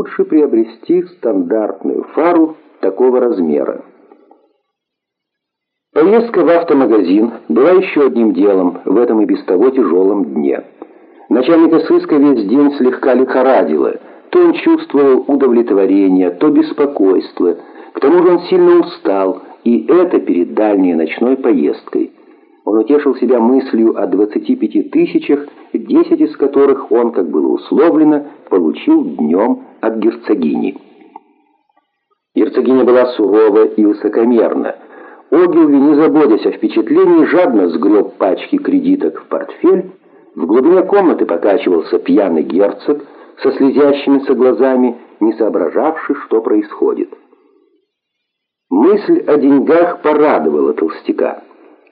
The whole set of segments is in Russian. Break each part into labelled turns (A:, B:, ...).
A: лучше приобрести стандартную фару такого размера. Поездка в автомагазин была еще одним делом в этом и без того тяжелом дне. Начальника сыска весь день слегка лихорадило. То он чувствовал удовлетворение, то беспокойство. К тому же он сильно устал, и это перед дальней ночной поездкой. Он утешил себя мыслью о 25 тысячах, 10 из которых он, как было условлено, получил днем от герцогини. Герцогиня была сурова и высокомерна. Огилви, не заботясь о впечатлении, жадно сгреб пачки кредиток в портфель. В глубине комнаты покачивался пьяный герцог со слезящимися глазами, не соображавший, что происходит. Мысль о деньгах порадовала толстяка.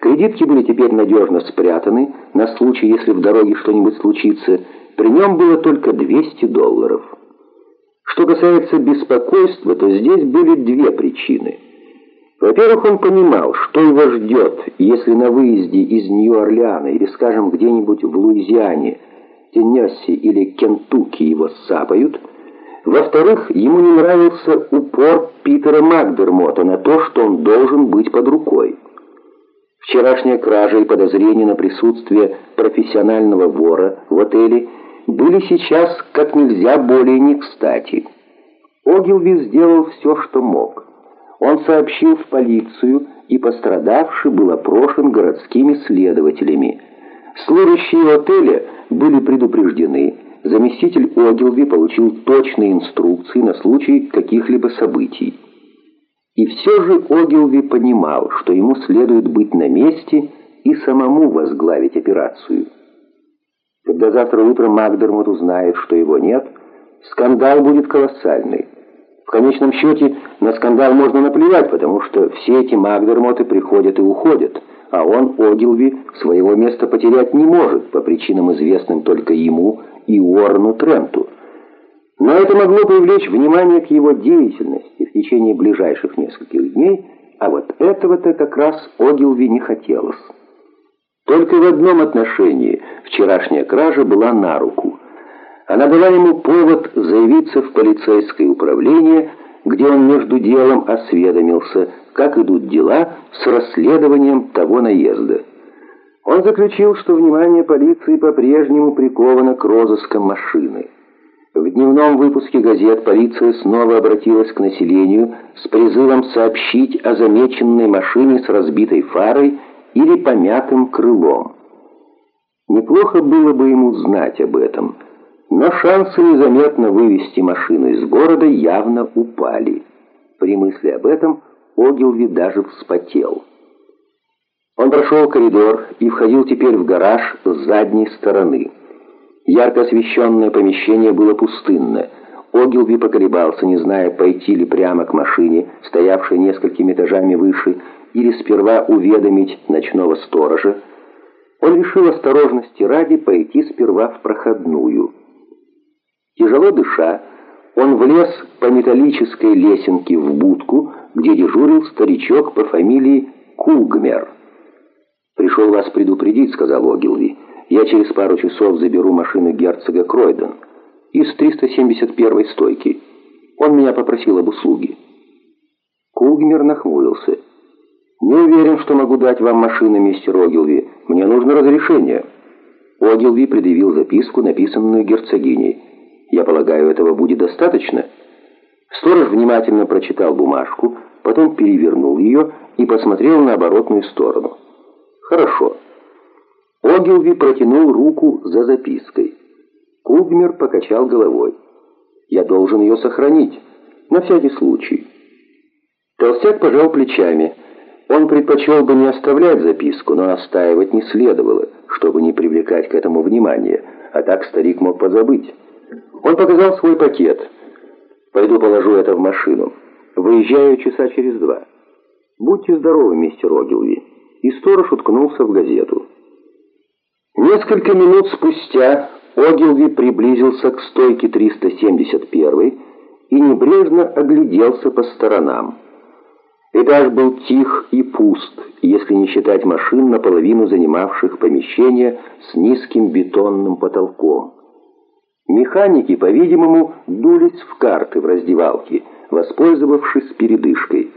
A: Кредитки были теперь надежно спрятаны, на случай, если в дороге что-нибудь случится. При нем было только 200 долларов. Что касается беспокойства, то здесь были две причины. Во-первых, он понимал, что его ждет, если на выезде из Нью-Орлеана или, скажем, где-нибудь в Луизиане, Теннесси или Кентукки его сапают. Во-вторых, ему не нравился упор Питера Макдермота на то, что он должен быть под рукой. Вчерашняя кража и подозрение на присутствие профессионального вора в отеле были сейчас как нельзя более не кстати. Огилви сделал все, что мог. Он сообщил в полицию, и пострадавший был опрошен городскими следователями. Служащие отеля были предупреждены. Заместитель Огилви получил точные инструкции на случай каких-либо событий. И все же Огилви понимал, что ему следует быть на месте и самому возглавить операцию. Когда завтра утром Макдермот узнает, что его нет, скандал будет колоссальный. В конечном счете на скандал можно наплевать, потому что все эти Макдермоты приходят и уходят, а он, Огилви, своего места потерять не может по причинам, известным только ему и Уоррену Тренту. Но это могло привлечь внимание к его деятельности в течение ближайших нескольких дней, а вот этого-то как раз Огилви не хотелось. Только в одном отношении вчерашняя кража была на руку. Она дала ему повод заявиться в полицейское управление, где он между делом осведомился, как идут дела с расследованием того наезда. Он заключил, что внимание полиции по-прежнему приковано к розыскам машины. В дневном выпуске газет полиция снова обратилась к населению с призывом сообщить о замеченной машине с разбитой фарой или помятым крылом. Неплохо было бы ему знать об этом, но шансы незаметно вывести машину из города явно упали. При мысли об этом Огилви даже вспотел. Он прошел коридор и входил теперь в гараж с задней стороны. Ярко освещенное помещение было пустынно. Огилви поколебался, не зная, пойти ли прямо к машине, стоявшей несколькими этажами выше, или сперва уведомить ночного сторожа. Он решил осторожности ради пойти сперва в проходную. Тяжело дыша, он влез по металлической лесенке в будку, где дежурил старичок по фамилии Кугмер. «Пришел вас предупредить», — сказал Огилви. Я через пару часов заберу машину герцога Кройден из 371 стойки. Он меня попросил об услуге. Кугмер нахмурился. «Не уверен, что могу дать вам машину, мистер Огилви. Мне нужно разрешение». Огилви предъявил записку, написанную герцогиней. «Я полагаю, этого будет достаточно?» Сторож внимательно прочитал бумажку, потом перевернул ее и посмотрел на оборотную сторону. «Хорошо». Огилви протянул руку за запиской. Кугмер покачал головой. «Я должен ее сохранить, на всякий случай». Толстяк пожал плечами. Он предпочел бы не оставлять записку, но настаивать не следовало, чтобы не привлекать к этому внимания, а так старик мог позабыть. Он показал свой пакет. «Пойду положу это в машину. Выезжаю часа через два. Будьте здоровы, мистер Огилви». И сторож уткнулся в газету. Несколько минут спустя Огилви приблизился к стойке 371 и небрежно огляделся по сторонам. Этаж был тих и пуст, если не считать машин, наполовину занимавших помещение с низким бетонным потолком. Механики, по-видимому, дулись в карты в раздевалке, воспользовавшись передышкой.